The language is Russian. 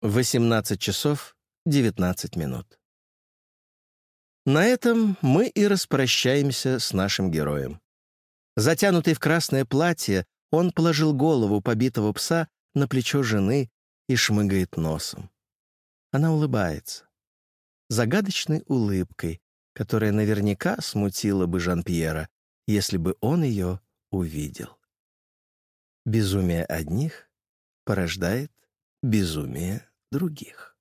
18 часов 19 минут. На этом мы и распрощаемся с нашим героем. Затянутый в красное платье, он положил голову побитого пса на плечо жены и шмыгает носом. Она улыбается. Загадочной улыбкой, которая наверняка смутила бы Жан-Пьера, если бы он ее увидел. Безумие одних порождает безумие других.